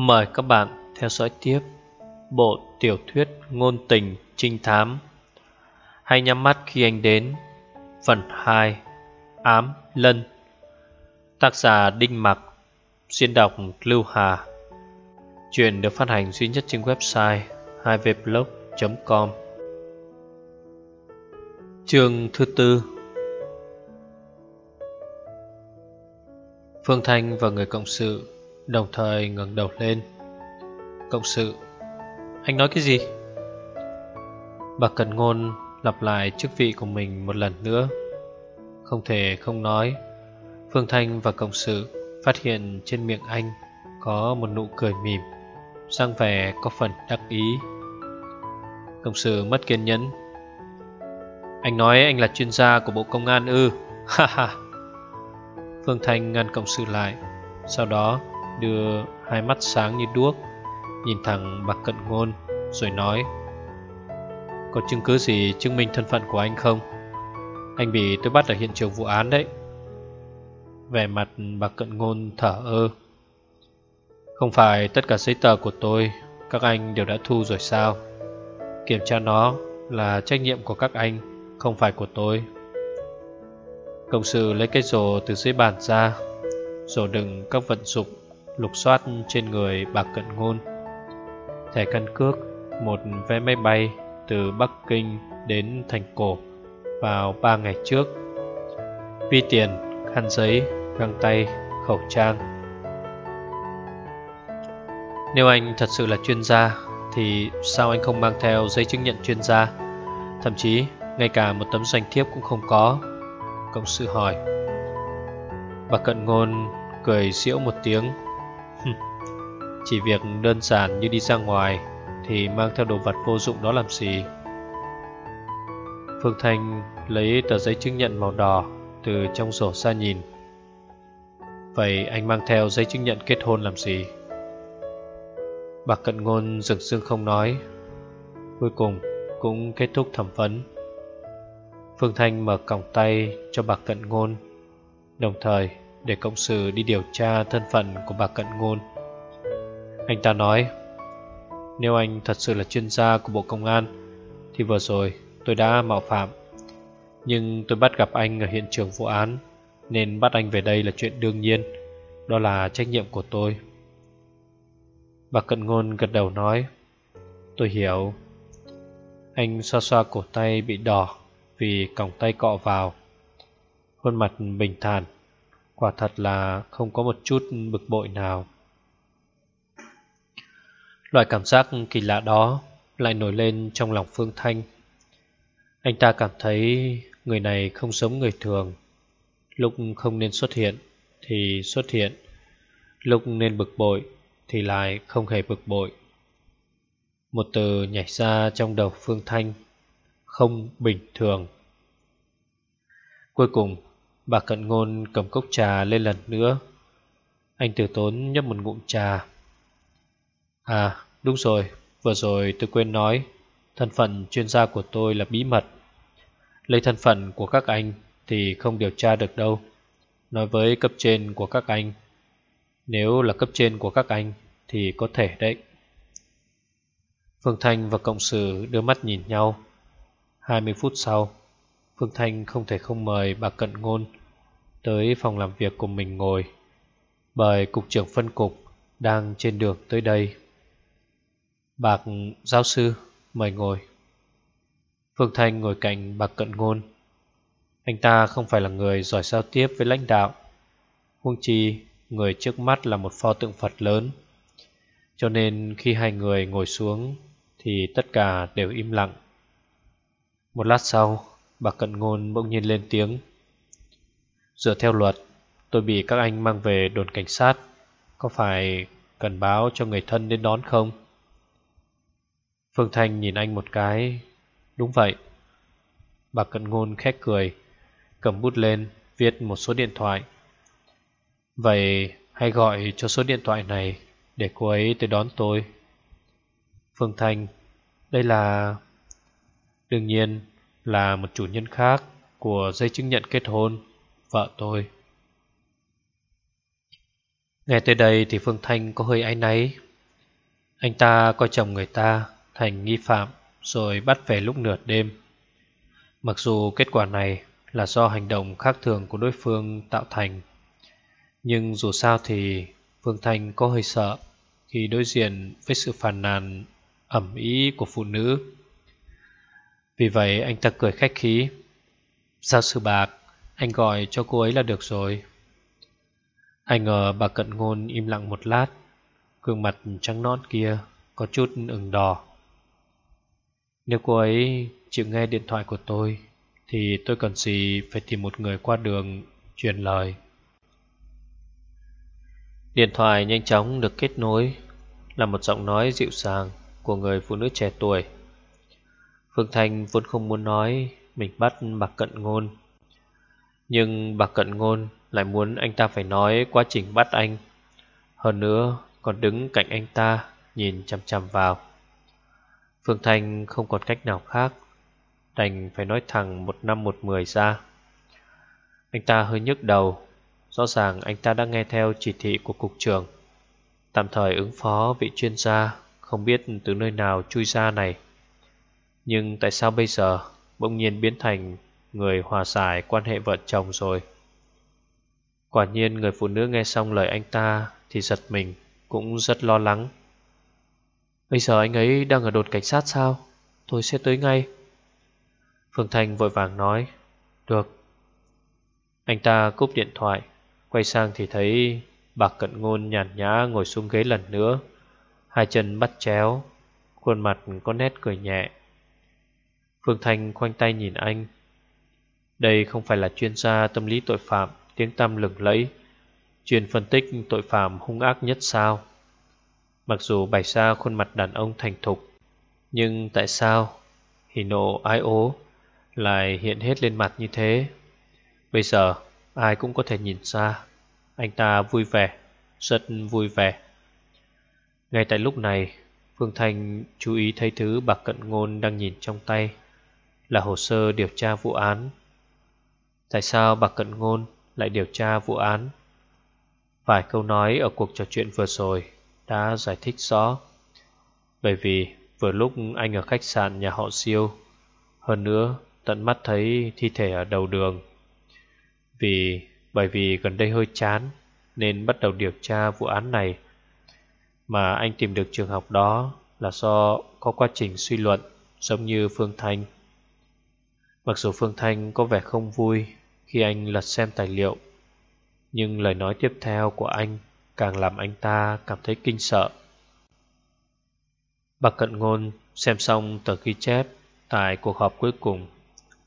Mời các bạn theo dõi tiếp bộ tiểu thuyết ngôn tình trinh thám. Hay nhắm mắt khi anh đến, Phần 2 Ám Lân. Tác giả Đinh Mặc Xuyên đọc Lưu Hà. Chuyện được phát hành duy nhất trên website 2vblog.com Chương thứ tư. Phương Thanh và người cộng sự Đồng thời ngẩng đầu lên. Cộng sự, Anh nói cái gì? Bà Cần Ngôn lặp lại chức vị của mình một lần nữa. Không thể không nói, Phương Thanh và cộng sự phát hiện trên miệng anh Có một nụ cười mỉm sang vẻ có phần đắc ý. Cộng sự mất kiên nhẫn. Anh nói anh là chuyên gia của Bộ Công an ư? Ha ha. Phương Thanh ngăn cộng sự lại, Sau đó đưa hai mắt sáng như đuốc, Nhìn thẳng bạc cận ngôn, Rồi nói, Có chứng cứ gì chứng minh thân phận của anh không? Anh bị tôi bắt ở hiện trường vụ án đấy. Vẻ mặt bạc cận ngôn thở ơ. Không phải tất cả giấy tờ của tôi, Các anh đều đã thu rồi sao? Kiểm tra nó là trách nhiệm của các anh, Không phải của tôi. Cộng sự lấy cái rổ từ dưới bàn ra, Rổ đựng các vận dụng lục soát trên người bạc cận ngôn. Thẻ căn cước, một vé máy bay từ Bắc Kinh đến thành cổ vào 3 ngày trước. Vi tiền, khăn giấy, găng tay, khẩu trang. Nếu anh thật sự là chuyên gia Thì sao anh không mang theo giấy chứng nhận chuyên gia? Thậm chí ngay cả một tấm danh thiếp cũng không có. Cộng sự hỏi. Bà cận ngôn cười xỉu một tiếng chỉ việc đơn giản như đi ra ngoài Thì mang theo đồ vật vô dụng đó làm gì? Phương Thanh lấy tờ giấy chứng nhận màu đỏ Từ trong sổ ra nhìn. Vậy anh mang theo giấy chứng nhận kết hôn làm gì? Bạc cận ngôn rực rưng không nói. Cuối cùng cũng kết thúc thẩm vấn. Phương Thanh mở còng tay cho bạc cận ngôn, Đồng thời để cộng sự đi điều tra thân phận của bạc cận ngôn anh ta nói, Nếu anh thật sự là chuyên gia của Bộ Công an, Thì vừa rồi tôi đã mạo phạm. Nhưng tôi bắt gặp anh ở hiện trường vụ án, Nên bắt anh về đây là chuyện đương nhiên. Đó là trách nhiệm của tôi. Bà Cận Ngôn gật đầu nói, Tôi hiểu. Anh xoa xoa cổ tay bị đỏ Vì còng tay cọ vào. Khuôn mặt bình thản, Quả thật là không có một chút bực bội nào. Loại cảm giác kỳ lạ đó lại nổi lên trong lòng Phương Thanh. Anh ta cảm thấy người này không giống người thường. Lúc không nên xuất hiện thì xuất hiện, lúc nên bực bội thì lại không hề bực bội. Một từ nhảy ra trong đầu Phương Thanh, không bình thường. Cuối cùng, bà cận ngôn cầm cốc trà lên lần nữa. Anh từ tốn nhấp một ngụm trà À đúng rồi. Vừa rồi tôi quên nói, Thân phận chuyên gia của tôi là bí mật. Lấy thân phận của các anh Thì không điều tra được đâu. Nói với cấp trên của các anh, Nếu là cấp trên của các anh Thì có thể đấy. Phương Thanh và Cộng sự đưa mắt nhìn nhau. 20 phút sau, Phương Thanh không thể không mời bà Cận Ngôn Tới phòng làm việc của mình ngồi. Bởi cục trưởng phân cục Đang trên đường tới đây. Bạc giáo sư, mời ngồi. Phương Thanh ngồi cạnh bạc cận ngôn. Anh ta không phải là người giỏi giao tiếp với lãnh đạo. Huông chi, người trước mắt là một pho tượng Phật lớn. Cho nên khi hai người ngồi xuống, Thì tất cả đều im lặng. Một lát sau, Bạc cận ngôn bỗng nhiên lên tiếng. Dựa theo luật, Tôi bị các anh mang về đồn cảnh sát. Có phải cần báo cho người thân đến đón không? Phương Thanh nhìn anh một cái. Đúng vậy. Bà Cận Ngôn khét cười, Cầm bút lên, viết một số điện thoại. Vậy hãy gọi cho số điện thoại này Để cô ấy tới đón tôi. Phương Thanh, Đây là, Đương nhiên là một chủ nhân khác Của giấy chứng nhận kết hôn, Vợ tôi. Nghe tới đây thì Phương Thanh có hơi áy náy. Anh ta coi chồng người ta thành nghi phạm rồi bắt về lúc nửa đêm. Mặc dù kết quả này là do hành động khác thường của đối phương tạo thành, nhưng dù sao thì Phương Thanh có hơi sợ khi đối diện với sự phàn nàn ẩm ý của phụ nữ. Vì vậy anh ta cười khách khí. Giáo sư Bạc, anh gọi cho cô ấy là được rồi. anh ngờ bà cận ngôn im lặng một lát, gương mặt trắng nõn kia có chút ửng đỏ. Nếu cô ấy chịu nghe điện thoại của tôi, Thì tôi cần gì phải tìm một người qua đường truyền lời? Điện thoại nhanh chóng được kết nối, Là một giọng nói dịu dàng của người phụ nữ trẻ tuổi. Phương Thanh vốn không muốn nói, mình bắt bạc cận ngôn. Nhưng bạc cận ngôn lại muốn anh ta phải nói quá trình bắt anh. Hơn nữa, còn đứng cạnh anh ta, nhìn chằm chằm vào. Phương Thanh không còn cách nào khác, Đành phải nói thẳng một năm một mười ra. Anh ta hơi nhức đầu, Rõ ràng anh ta đã nghe theo chỉ thị của cục trưởng. Tạm thời ứng phó vị chuyên gia, Không biết từ nơi nào chui ra này. Nhưng tại sao bây giờ Bỗng nhiên biến thành Người hòa giải quan hệ vợ chồng rồi? Quả nhiên người phụ nữ nghe xong lời anh ta Thì giật mình, Cũng rất lo lắng. Bây giờ anh ấy đang ở đồn cảnh sát sao? Tôi sẽ tới ngay. Phương Thanh vội vàng nói, Được. Anh ta cúp điện thoại, Quay sang thì thấy Bạc cận ngôn nhàn nhã ngồi xuống ghế lần nữa. Hai chân bắt chéo, Khuôn mặt có nét cười nhẹ. Phương Thanh khoanh tay nhìn anh. Đây không phải là chuyên gia tâm lý tội phạm, Tiếng tăm lừng lẫy. Chuyên phân tích tội phạm hung ác nhất sao? Mặc dù bày ra khuôn mặt đàn ông thành thục, Nhưng tại sao Hỉ nộ ái ố Lại hiện hết lên mặt như thế? Bây giờ, ai cũng có thể nhìn ra. Anh ta vui vẻ, Rất vui vẻ. Ngay tại lúc này, Phương Thanh chú ý thấy thứ bạc cận ngôn đang nhìn trong tay Là hồ sơ điều tra vụ án. Tại sao bạc cận ngôn lại điều tra vụ án? Vài câu nói ở cuộc trò chuyện vừa rồi đã giải thích rõ. Bởi vì vừa lúc anh ở khách sạn nhà họ siêu, hơn nữa tận mắt thấy thi thể ở đầu đường. Vì bởi vì gần đây hơi chán nên bắt đầu điều tra vụ án này. Mà anh tìm được trường học đó là do có quá trình suy luận giống như Phương Thanh. Mặc dù Phương Thanh có vẻ không vui khi anh lật xem tài liệu, nhưng lời nói tiếp theo của anh càng làm anh ta cảm thấy kinh sợ. Bạc Cận Ngôn xem xong tờ ghi chép tại cuộc họp cuối cùng,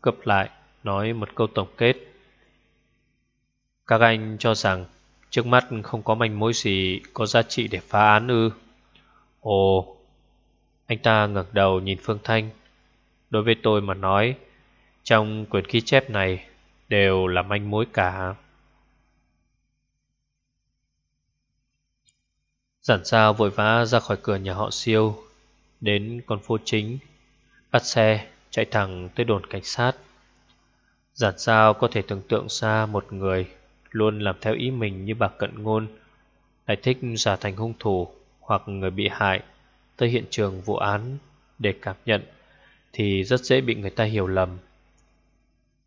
cập lại nói một câu tổng kết. Các anh cho rằng trước mắt không có manh mối gì có giá trị để phá án ư. Ồ, anh ta ngẩng đầu nhìn Phương Thanh. Đối với tôi mà nói, trong quyển ghi chép này đều là manh mối cả. Giản sao vội vã ra khỏi cửa nhà họ siêu, Đến con phố chính, Bắt xe, chạy thẳng tới đồn cảnh sát. Giản sao có thể tưởng tượng ra một người Luôn làm theo ý mình như bà cận ngôn, Lại thích giả thành hung thủ Hoặc người bị hại Tới hiện trường vụ án Để cảm nhận Thì rất dễ bị người ta hiểu lầm.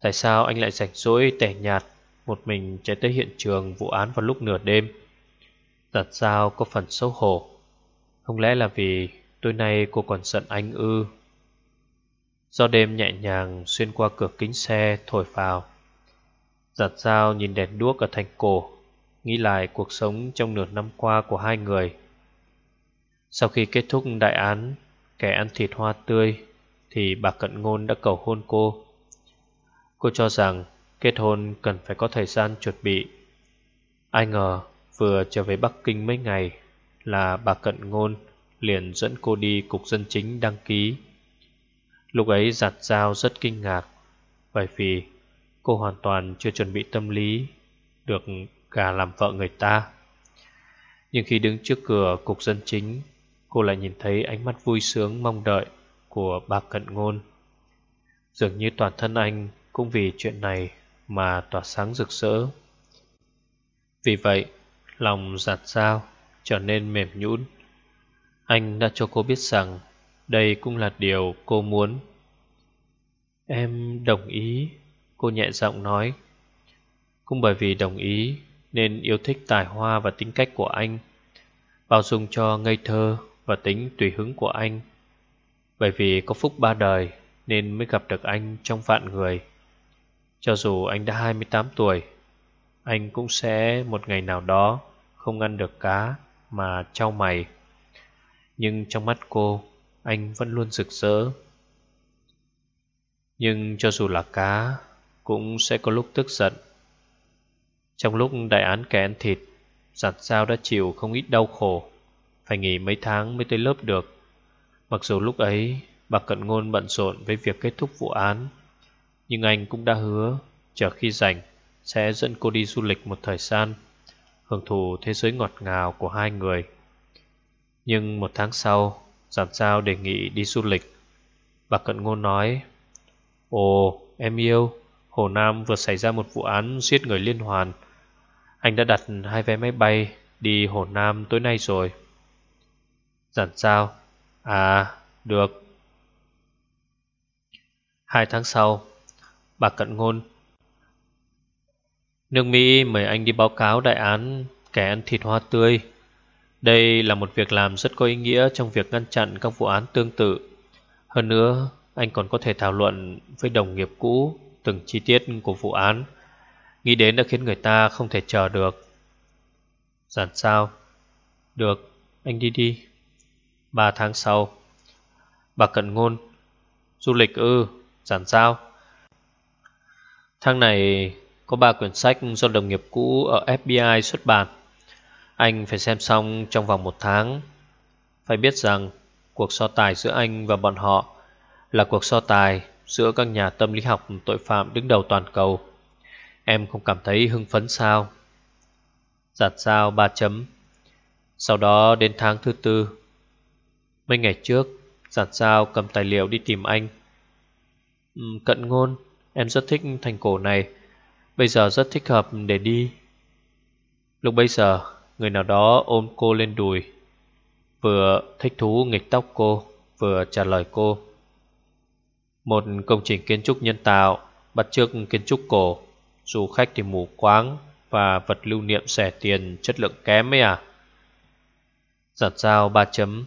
Tại sao anh lại rảnh rỗi tẻ nhạt Một mình chạy tới hiện trường vụ án vào lúc nửa đêm? Tật dao có phần xấu hổ. Không lẽ là vì tối nay cô còn giận anh ư? Do đêm nhẹ nhàng xuyên qua cửa kính xe thổi vào Giặt dao nhìn đèn đuốc ở thành cổ, Nghĩ lại cuộc sống trong nửa năm qua của hai người. Sau khi kết thúc đại án, Kẻ ăn thịt hoa tươi, Thì bà Cận Ngôn đã cầu hôn cô. Cô cho rằng kết hôn cần phải có thời gian chuẩn bị. Ai ngờ Vừa trở về Bắc Kinh mấy ngày là bà Cận Ngôn liền dẫn cô đi cục dân chính đăng ký. Lúc ấy giặt dao rất kinh ngạc bởi vì cô hoàn toàn chưa chuẩn bị tâm lý được cả làm vợ người ta. Nhưng khi đứng trước cửa cục dân chính, cô lại nhìn thấy ánh mắt vui sướng mong đợi của bà Cận Ngôn. Dường như toàn thân anh cũng vì chuyện này mà tỏa sáng rực rỡ. Vì vậy, Lòng giặt dao, trở nên mềm nhũn. Anh đã cho cô biết rằng đây cũng là điều cô muốn. Em đồng ý, Cô nhẹ giọng nói. Cũng bởi vì đồng ý Nên yêu thích tài hoa và tính cách của anh, Bao dung cho ngây thơ Và tính tùy hứng của anh. Bởi vì có phúc ba đời Nên mới gặp được anh trong vạn người. Cho dù anh đã 28 tuổi, Anh cũng sẽ một ngày nào đó không ăn được cá Mà trao mày. Nhưng trong mắt cô, Anh vẫn luôn rực rỡ. Nhưng cho dù là cá, Cũng sẽ có lúc tức giận. Trong lúc đại án kẻ ăn thịt, Giặt sao đã chịu không ít đau khổ. Phải nghỉ mấy tháng mới tới lớp được. Mặc dù lúc ấy, Bà Cận Ngôn bận rộn với việc kết thúc vụ án, Nhưng anh cũng đã hứa, Chờ khi rảnh, Sẽ dẫn cô đi du lịch một thời gian. Hưởng thụ thế giới ngọt ngào của hai người. Nhưng một tháng sau, Giản sao đề nghị đi du lịch. Bà Cận Ngôn nói, Ồ, em yêu, Hồ Nam vừa xảy ra một vụ án giết người liên hoàn. Anh đã đặt hai vé máy bay Đi Hồ Nam tối nay rồi. Giản sao À được. Hai tháng sau, Bà Cận Ngôn Nước Mỹ mời anh đi báo cáo đại án kẻ ăn thịt hoa tươi đây là một việc làm rất có ý nghĩa trong việc ngăn chặn các vụ án tương tự. Hơn nữa, anh còn có thể thảo luận với đồng nghiệp cũ từng chi tiết của vụ án. Nghĩ đến đã khiến người ta không thể chờ được. Giản sao? Được, anh đi đi. Ba tháng sau, bà cận ngôn. Du lịch ư, giản sao? Tháng này có ba quyển sách do đồng nghiệp cũ ở FBI xuất bản. Anh phải xem xong trong vòng một tháng. Phải biết rằng Cuộc so tài giữa anh và bọn họ Là cuộc so tài Giữa các nhà tâm lý học tội phạm đứng đầu toàn cầu. Em không cảm thấy hưng phấn sao? Giặt dao ba chấm. Sau đó đến tháng thứ tư, Mấy ngày trước Giặt dao cầm tài liệu đi tìm anh. Cận ngôn, Em rất thích thành cổ này. Bây giờ rất thích hợp để đi. Lúc bây giờ, Người nào đó ôm cô lên đùi. Vừa thích thú nghịch tóc cô, Vừa trả lời cô. Một công trình kiến trúc nhân tạo Bắt chước kiến trúc cổ. Du khách thì mù quáng Và vật lưu niệm rẻ tiền chất lượng kém ấy à? Giặt dao ba chấm.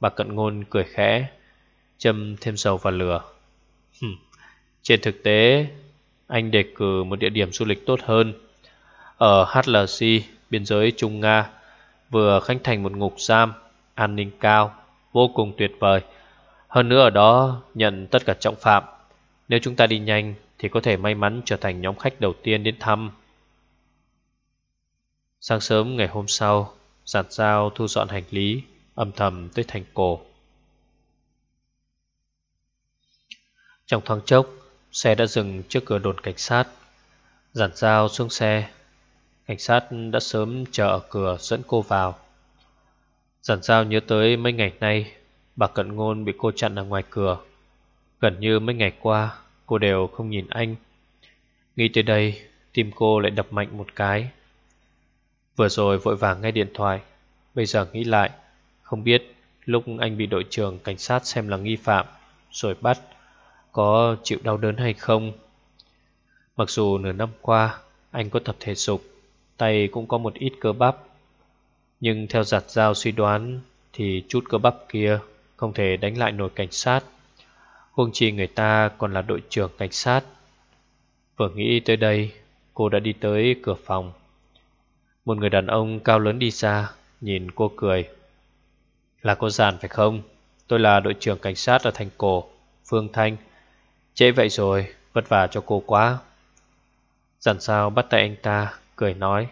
Bà cận ngôn cười khẽ, Châm thêm dầu vào lửa. Trên thực tế anh đề cử một địa điểm du lịch tốt hơn Ở HLC biên giới Trung Nga vừa khánh thành một ngục giam an ninh cao, vô cùng tuyệt vời. Hơn nữa ở đó nhận tất cả trọng phạm. Nếu chúng ta đi nhanh thì có thể may mắn trở thành nhóm khách đầu tiên đến thăm. Sáng sớm ngày hôm sau, giản dao thu dọn hành lý, âm thầm tới thành cổ. Trong thoáng chốc, xe đã dừng trước cửa đồn cảnh sát. Giản dao xuống xe. Cảnh sát đã sớm chờ ở cửa dẫn cô vào. Giản giao nhớ tới mấy ngày nay, Bà Cận Ngôn bị cô chặn ở ngoài cửa. Gần như mấy ngày qua, Cô đều không nhìn anh. Nghĩ tới đây, Tim cô lại đập mạnh một cái. Vừa rồi vội vàng nghe điện thoại, Bây giờ nghĩ lại, Không biết lúc anh bị đội trưởng cảnh sát xem là nghi phạm, Rồi bắt có chịu đau đớn hay không Mặc dù nửa năm qua Anh có tập thể dục tay cũng có một ít cơ bắp. Nhưng theo giặt dao suy đoán thì chút cơ bắp kia không thể đánh lại nổi cảnh sát. Huống chi người ta còn là đội trưởng cảnh sát. Vừa nghĩ tới đây, cô đã đi tới cửa phòng. Một người đàn ông cao lớn đi ra, nhìn cô cười. Là cô giàn phải không? Tôi là đội trưởng cảnh sát ở thành cổ, Phương Thanh. Trễ vậy rồi, vất vả cho cô quá. Giản sao bắt tay anh ta, cười nói.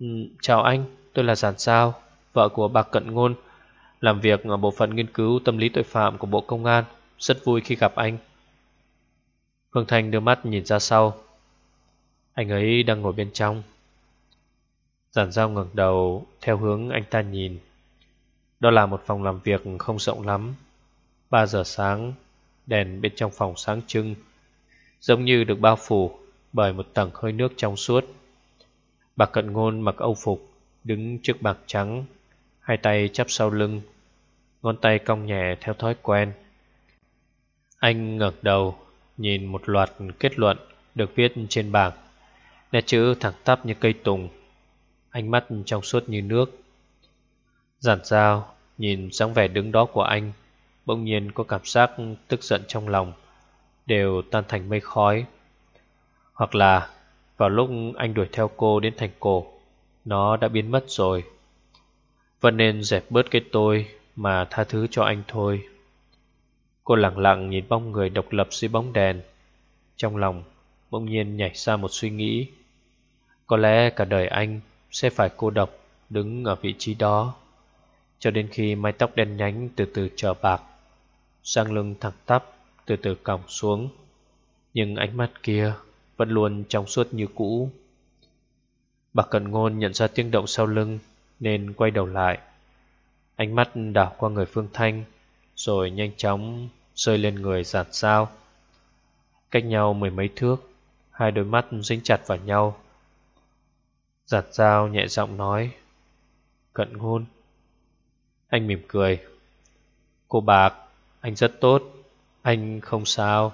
Um, Chào anh, tôi là Giản Sao, vợ của bà Cận Ngôn. Làm việc ở bộ phận nghiên cứu tâm lý tội phạm của Bộ Công an. Rất vui khi gặp anh. Phương Thanh đưa mắt nhìn ra sau. Anh ấy đang ngồi bên trong. Giản Giao ngẩng đầu theo hướng anh ta nhìn. Đó là một phòng làm việc không rộng lắm. 3 giờ sáng Đèn bên trong phòng sáng trưng, Giống như được bao phủ bởi một tầng hơi nước trong suốt. Bà cận ngôn mặc âu phục, Đứng trước bạc trắng, Hai tay chắp sau lưng, Ngón tay cong nhẹ theo thói quen. Anh ngẩng đầu, Nhìn một loạt kết luận Được viết trên bảng, Nét chữ thẳng tắp như cây tùng, Ánh mắt trong suốt như nước. Giản dao Nhìn dáng vẻ đứng đó của anh Bỗng nhiên có cảm giác tức giận trong lòng, Đều tan thành mây khói. Hoặc là Vào lúc anh đuổi theo cô đến thành cổ, Nó đã biến mất rồi. Vẫn nên dẹp bớt cái tôi Mà tha thứ cho anh thôi. Cô lặng lặng nhìn bóng người độc lập dưới bóng đèn. Trong lòng bỗng nhiên nhảy ra một suy nghĩ. Có lẽ cả đời anh sẽ phải cô độc đứng ở vị trí đó, Cho đến khi mái tóc đen nhánh từ từ trở bạc. Sang lưng thẳng tắp, từ từ còng xuống. Nhưng ánh mắt kia vẫn luôn trong suốt như cũ. Bà Cận Ngôn nhận ra tiếng động sau lưng, Nên quay đầu lại. Ánh mắt đảo qua người Phương Thanh, Rồi nhanh chóng rơi lên người giạt sao. Cách nhau mười mấy thước, Hai đôi mắt dính chặt vào nhau. Giạt dao nhẹ giọng nói, Cận ngôn. Anh mỉm cười, Cô bạc anh rất tốt. Anh không sao.